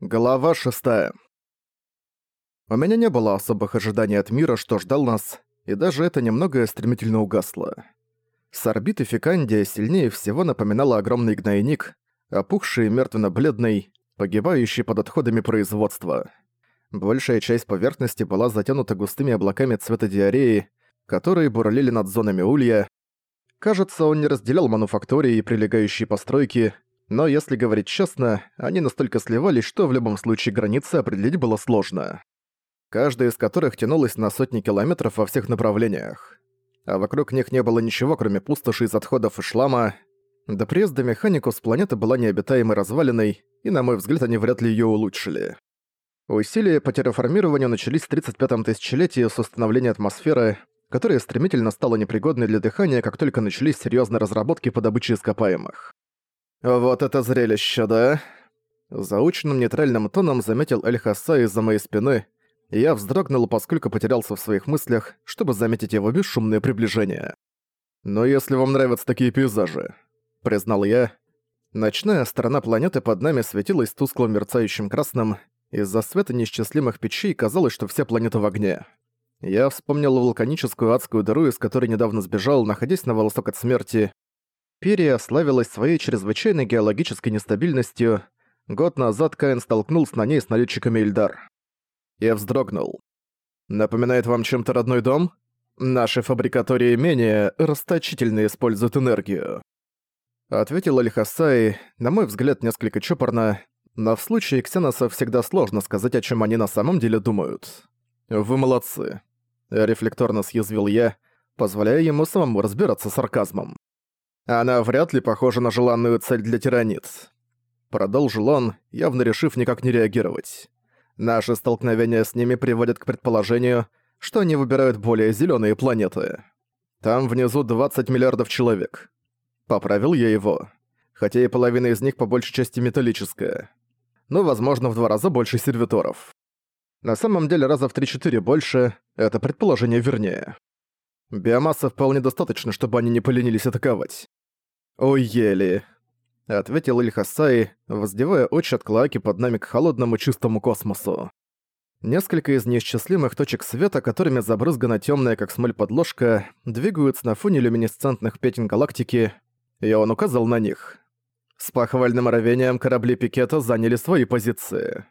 Глава 6 У меня не было особых ожиданий от мира, что ждал нас, и даже это немного стремительно угасло. С орбиты Фикандия сильнее всего напоминала огромный гнойник, опухший и мертвенно-бледный, погибающий под отходами производства. Большая часть поверхности была затянута густыми облаками цвета диареи, которые бурлили над зонами улья. Кажется, он не разделял мануфактории и прилегающие постройки, но если говорить честно, они настолько сливались, что в любом случае границы определить было сложно. Каждая из которых тянулась на сотни километров во всех направлениях. А вокруг них не было ничего, кроме пустоши из отходов и шлама. До приезда Механикус планета была необитаемой развалиной, и, на мой взгляд, они вряд ли ее улучшили. Усилия по терраформированию начались в 35-м тысячелетии с установления атмосферы, которая стремительно стала непригодной для дыхания, как только начались серьезные разработки по добыче ископаемых. «Вот это зрелище, да?» Заученным нейтральным тоном заметил Эль-Хаса из-за моей спины, я вздрогнул, поскольку потерялся в своих мыслях, чтобы заметить его бесшумное приближение. «Но если вам нравятся такие пейзажи», — признал я. Ночная сторона планеты под нами светилась тусклым мерцающим красным, из-за света неисчислимых печей казалось, что вся планета в огне. Я вспомнил вулканическую адскую дыру, из которой недавно сбежал, находясь на волосок от смерти, Перия славилась своей чрезвычайной геологической нестабильностью. Год назад Каин столкнулся на ней с налетчиками Ильдар. Я вздрогнул. «Напоминает вам чем-то родной дом? Наши фабрикатории менее расточительно используют энергию». Ответил Аль-Хасай, на мой взгляд, несколько чопорно, но в случае ксеносов всегда сложно сказать, о чем они на самом деле думают. «Вы молодцы», — рефлекторно съязвил я, позволяя ему самому разбираться с сарказмом. Она вряд ли похожа на желанную цель для тиранит. Продолжил он, явно решив никак не реагировать. Наши столкновения с ними приводят к предположению, что они выбирают более зеленые планеты. Там внизу 20 миллиардов человек. Поправил я его. Хотя и половина из них по большей части металлическая. Но, возможно, в два раза больше сервиторов. На самом деле раза в 3-4 больше, это предположение вернее. Биомассы вполне достаточно, чтобы они не поленились атаковать. «Ой, ели», — ответил Ильхасай, воздевая очи от клоаки под нами к холодному чистому космосу. Несколько из неисчислимых точек света, которыми забрызгана темная как смоль подложка, двигаются на фоне люминесцентных пятен галактики, и он указал на них. С похвальным рвением корабли Пикета заняли свои позиции.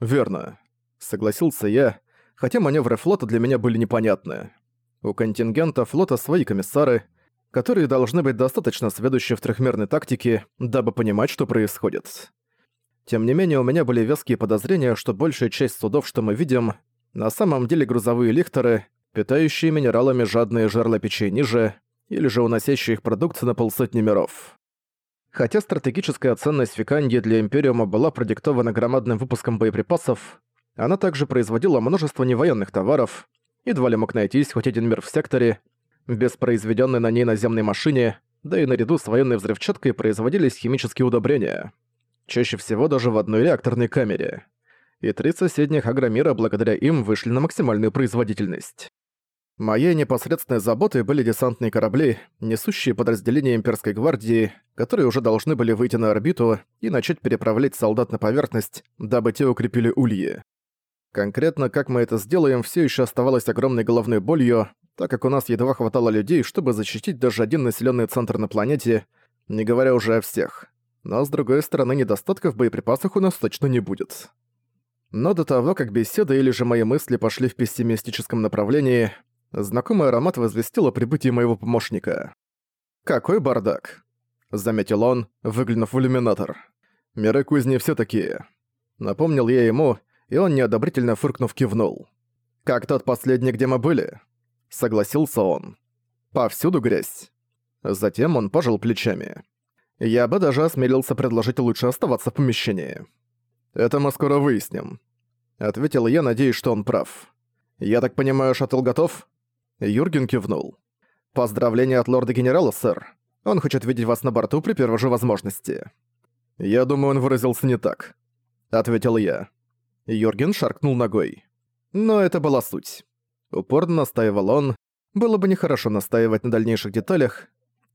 «Верно», — согласился я, хотя маневры флота для меня были непонятны. У контингента флота свои комиссары — которые должны быть достаточно сведущи в трехмерной тактике, дабы понимать, что происходит. Тем не менее, у меня были веские подозрения, что большая часть судов, что мы видим, на самом деле грузовые лихтеры, питающие минералами жадные жерла печей ниже, или же уносящие их продукцию на полсотни миров. Хотя стратегическая ценность Фиканьи для Империума была продиктована громадным выпуском боеприпасов, она также производила множество невоенных товаров, едва ли мог найтись хоть один мир в секторе, без произведенной на ней наземной машине, да и наряду с военной взрывчаткой производились химические удобрения. Чаще всего даже в одной реакторной камере. И три соседних агромира благодаря им вышли на максимальную производительность. Моей непосредственной заботой были десантные корабли, несущие подразделения имперской гвардии, которые уже должны были выйти на орбиту и начать переправлять солдат на поверхность, дабы те укрепили ульи. Конкретно, как мы это сделаем, все еще оставалось огромной головной болью, так как у нас едва хватало людей, чтобы защитить даже один населенный центр на планете, не говоря уже о всех. Но с другой стороны, недостатков в боеприпасах у нас точно не будет. Но до того, как беседа или же мои мысли пошли в пессимистическом направлении, знакомый аромат возвестил о прибытии моего помощника. «Какой бардак!» — заметил он, выглянув в иллюминатор. «Миры кузни все такие». Напомнил я ему, и он неодобрительно фыркнув кивнул. «Как тот последний, где мы были?» — согласился он. «Повсюду грязь». Затем он пожал плечами. «Я бы даже осмелился предложить лучше оставаться в помещении». «Это мы скоро выясним», — ответил я, надеясь, что он прав. «Я так понимаю, шаттл готов?» Юрген кивнул. «Поздравления от лорда-генерала, сэр. Он хочет видеть вас на борту при первой же возможности». «Я думаю, он выразился не так», — ответил я. Юрген шаркнул ногой. Но это была суть. Упорно настаивал он. Было бы нехорошо настаивать на дальнейших деталях,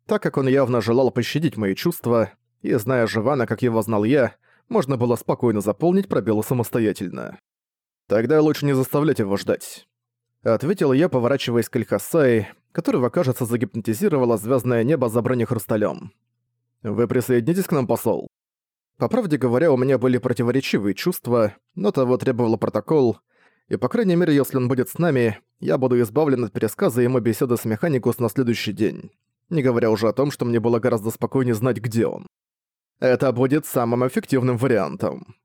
так как он явно желал пощадить мои чувства, и, зная Живана, как его знал я, можно было спокойно заполнить пробелы самостоятельно. «Тогда лучше не заставлять его ждать», — ответил я, поворачиваясь к Альхасаи, которого, кажется, загипнотизировало звездное небо за бронехрусталем. «Вы присоединитесь к нам, посол?» По правде говоря, у меня были противоречивые чувства, но того требовал протокол, и, по крайней мере, если он будет с нами, я буду избавлен от пересказа ему беседы с Механикус на следующий день, не говоря уже о том, что мне было гораздо спокойнее знать, где он. Это будет самым эффективным вариантом.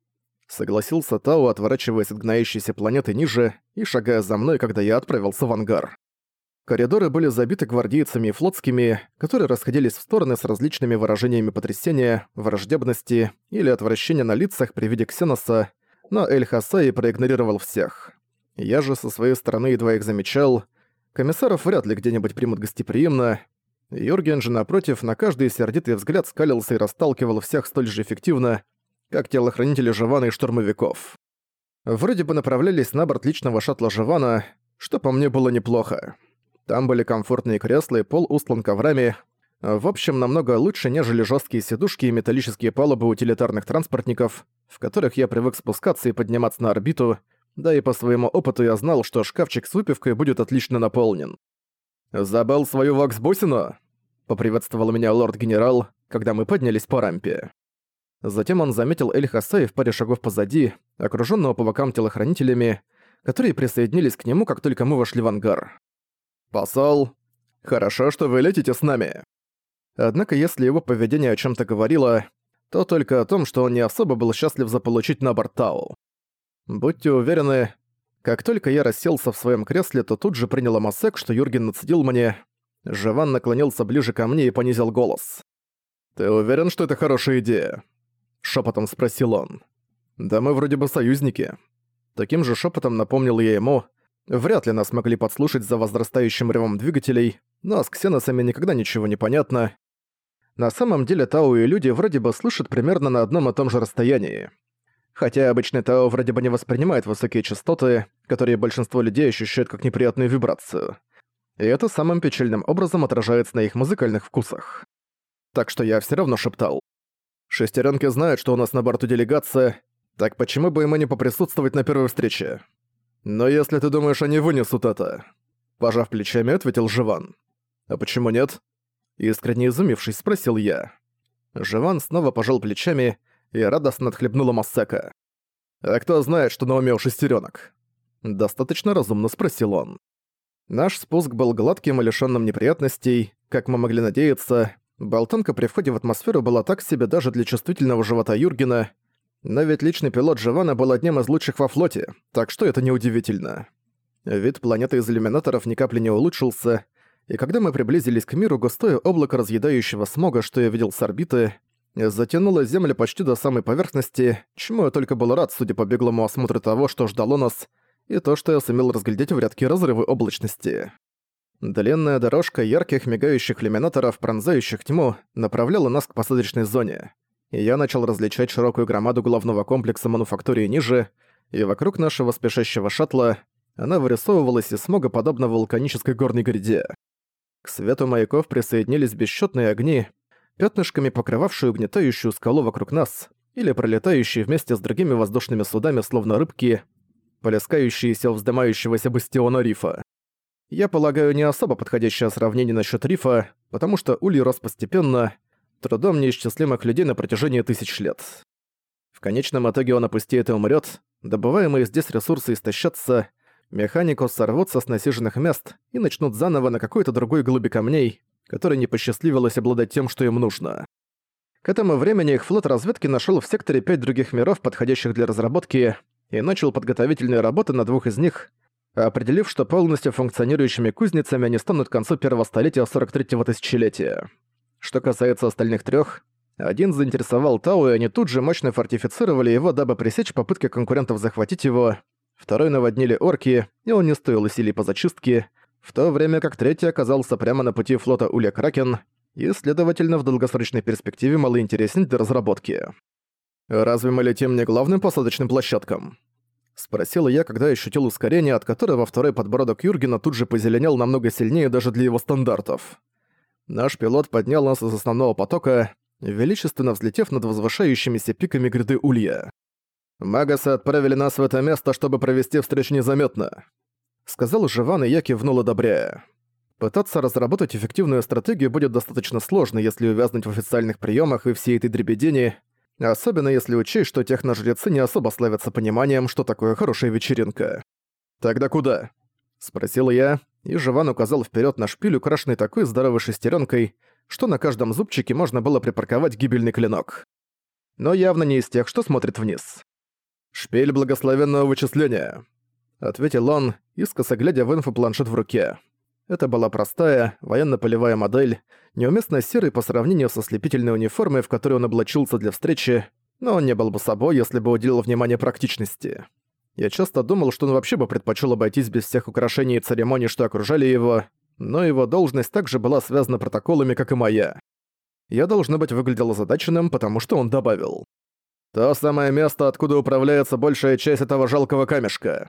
Согласился Тао, отворачиваясь от гноящейся планеты ниже и шагая за мной, когда я отправился в ангар. Коридоры были забиты гвардейцами и флотскими, которые расходились в стороны с различными выражениями потрясения, враждебности или отвращения на лицах при виде Ксеноса, но Эль Хасаи проигнорировал всех. Я же со своей стороны едва их замечал. Комиссаров вряд ли где-нибудь примут гостеприимно. Юрген же, напротив, на каждый сердитый взгляд скалился и расталкивал всех столь же эффективно, как телохранители Живана и штурмовиков. Вроде бы направлялись на борт личного шаттла Живана, что по мне было неплохо. Там были комфортные кресла и пол устлан коврами. В общем, намного лучше, нежели жесткие сидушки и металлические палубы утилитарных транспортников, в которых я привык спускаться и подниматься на орбиту, да и по своему опыту я знал, что шкафчик с выпивкой будет отлично наполнен. «Забыл свою ваксбусину?» — поприветствовал меня лорд-генерал, когда мы поднялись по рампе. Затем он заметил Эль Хасей в паре шагов позади, окружённого по бокам телохранителями, которые присоединились к нему, как только мы вошли в ангар. «Посол, хорошо, что вы летите с нами». Однако если его поведение о чем то говорило, то только о том, что он не особо был счастлив заполучить на борт Тау. Будьте уверены, как только я расселся в своем кресле, то тут же принял Амасек, что Юрген нацедил мне. Живан наклонился ближе ко мне и понизил голос. «Ты уверен, что это хорошая идея?» Шепотом спросил он. «Да мы вроде бы союзники». Таким же шепотом напомнил я ему, Вряд ли нас могли подслушать за возрастающим ревом двигателей, но с ксеносами никогда ничего не понятно. На самом деле Тау и люди вроде бы слышат примерно на одном и том же расстоянии. Хотя обычный Тау вроде бы не воспринимает высокие частоты, которые большинство людей ощущают как неприятную вибрацию. И это самым печальным образом отражается на их музыкальных вкусах. Так что я все равно шептал. Шестеренки знают, что у нас на борту делегация, так почему бы ему не поприсутствовать на первой встрече? «Но если ты думаешь, они вынесут это...» Пожав плечами, ответил Живан. «А почему нет?» Искренне изумившись, спросил я. Живан снова пожал плечами и радостно отхлебнула Массека. «А кто знает, что на уме у шестерёнок?» Достаточно разумно спросил он. Наш спуск был гладким и лишённым неприятностей, как мы могли надеяться. Болтанка при входе в атмосферу была так себе даже для чувствительного живота Юргена, но ведь личный пилот Живана был одним из лучших во флоте, так что это неудивительно. Вид планеты из иллюминаторов ни капли не улучшился, и когда мы приблизились к миру, густое облако разъедающего смога, что я видел с орбиты, затянуло Землю почти до самой поверхности, чему я только был рад, судя по беглому осмотру того, что ждало нас, и то, что я сумел разглядеть в рядке разрывы облачности. Длинная дорожка ярких мигающих иллюминаторов, пронзающих тьму, направляла нас к посадочной зоне и я начал различать широкую громаду главного комплекса мануфактурии ниже, и вокруг нашего спешащего шаттла она вырисовывалась из смога подобно вулканической горной гряде. К свету маяков присоединились бесчетные огни, пятнышками покрывавшие угнетающую скалу вокруг нас, или пролетающие вместе с другими воздушными судами, словно рыбки, полескающиеся у вздымающегося бастиона рифа. Я полагаю, не особо подходящее сравнение насчет рифа, потому что улей рос постепенно, трудом неисчислимых людей на протяжении тысяч лет. В конечном итоге он опустеет и умрет, добываемые здесь ресурсы истощатся, механику сорвутся с насиженных мест и начнут заново на какой-то другой глуби камней, которой не посчастливилось обладать тем, что им нужно. К этому времени их флот разведки нашел в секторе пять других миров, подходящих для разработки, и начал подготовительные работы на двух из них, определив, что полностью функционирующими кузницами они станут к концу первого столетия 43-го тысячелетия. Что касается остальных трех, один заинтересовал Тау, и они тут же мощно фортифицировали его, дабы пресечь попытки конкурентов захватить его. Второй наводнили орки, и он не стоил усилий по зачистке, в то время как третий оказался прямо на пути флота Уля Кракен, и, следовательно, в долгосрочной перспективе малоинтересен для разработки. «Разве мы летим не главным посадочным площадкам?» Спросил я, когда ощутил ускорение, от которого второй подбородок Юргена тут же позеленел намного сильнее даже для его стандартов. Наш пилот поднял нас из основного потока, величественно взлетев над возвышающимися пиками гряды Улья. «Магасы отправили нас в это место, чтобы провести встречу незаметно», — сказал Живан, и я кивнул, одобряя. Пытаться разработать эффективную стратегию будет достаточно сложно, если увязнуть в официальных приемах и всей этой дребедени, особенно если учесть, что техножрецы не особо славятся пониманием, что такое хорошая вечеринка. «Тогда куда?» — спросил я, и Живан указал вперед на шпиль, украшенный такой здоровой шестеренкой, что на каждом зубчике можно было припарковать гибельный клинок. Но явно не из тех, что смотрит вниз. «Шпиль благословенного вычисления», — ответил он, искоса глядя в инфопланшет в руке. Это была простая, военно-полевая модель, неуместно серой по сравнению со слепительной униформой, в которой он облачился для встречи, но он не был бы собой, если бы уделил внимание практичности. Я часто думал, что он вообще бы предпочел обойтись без всех украшений и церемоний, что окружали его, но его должность также была связана протоколами, как и моя. Я, должно быть, выглядел озадаченным, потому что он добавил. «То самое место, откуда управляется большая часть этого жалкого камешка».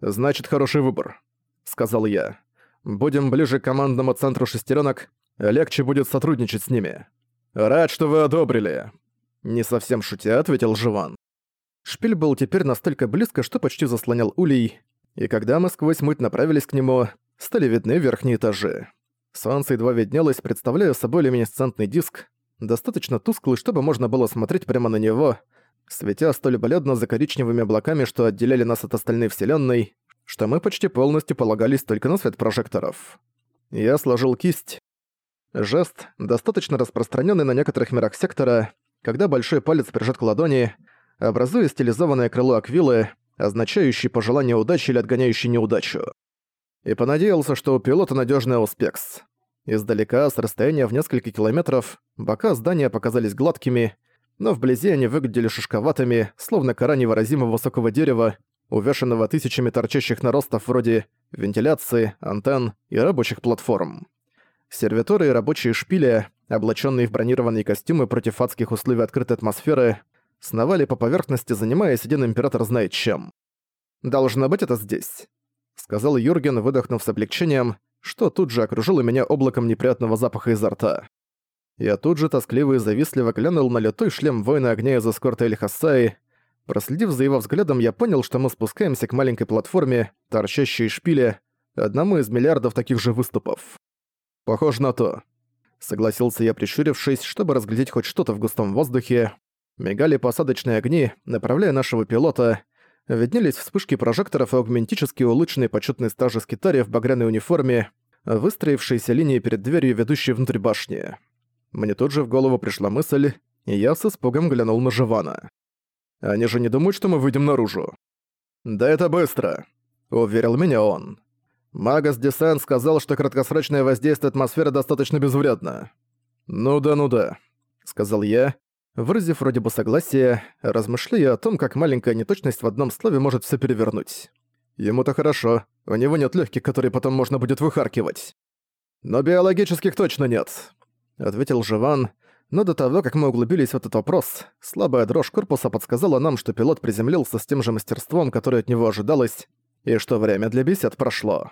«Значит, хороший выбор», — сказал я. Будем ближе к командному центру шестеренок, легче будет сотрудничать с ними. Рад, что вы одобрили. Не совсем шутя, ответил Живан. Шпиль был теперь настолько близко, что почти заслонял улей, и когда мы сквозь муть направились к нему, стали видны верхние этажи. Солнце едва виднелось, представляя собой люминесцентный диск, достаточно тусклый, чтобы можно было смотреть прямо на него, светя столь бледно за коричневыми облаками, что отделяли нас от остальной вселенной, что мы почти полностью полагались только на свет прожекторов. Я сложил кисть. Жест, достаточно распространенный на некоторых мирах сектора, когда большой палец прижат к ладони, образуя стилизованное крыло аквилы, означающее пожелание удачи или отгоняющее неудачу. И понадеялся, что у пилота надежный успекс. Издалека, с расстояния в несколько километров, бока здания показались гладкими, но вблизи они выглядели шишковатыми, словно кора невыразимо высокого дерева, увешанного тысячами торчащих наростов вроде вентиляции, антенн и рабочих платформ. Сервиторы и рабочие шпили, облаченные в бронированные костюмы против адских условий открытой атмосферы, сновали по поверхности, занимаясь один император знает чем. «Должно быть это здесь», — сказал Юрген, выдохнув с облегчением, что тут же окружило меня облаком неприятного запаха изо рта. Я тут же тоскливо и завистливо глянул на литой шлем воина огня из эскорта Эль-Хассаи, Проследив за его взглядом, я понял, что мы спускаемся к маленькой платформе, торчащей шпиле, одному из миллиардов таких же выступов. «Похоже на то», — согласился я, прищурившись, чтобы разглядеть хоть что-то в густом воздухе. Мигали посадочные огни, направляя нашего пилота. Виднелись вспышки прожекторов и аугментически улучшенные почетные стражи скитария в багряной униформе, выстроившиеся линии перед дверью, ведущей внутрь башни. Мне тут же в голову пришла мысль, и я с испугом глянул на Живана. Они же не думают, что мы выйдем наружу. Да это быстро, уверил меня он. Магас Десен сказал, что краткосрочное воздействие атмосферы достаточно безвредно. Ну да, ну да, сказал я, выразив вроде бы согласие, размышляя о том, как маленькая неточность в одном слове может все перевернуть. Ему-то хорошо, у него нет легких, которые потом можно будет выхаркивать. Но биологических точно нет, ответил Живан, но до того, как мы углубились в этот вопрос, слабая дрожь корпуса подсказала нам, что пилот приземлился с тем же мастерством, которое от него ожидалось, и что время для бесед прошло.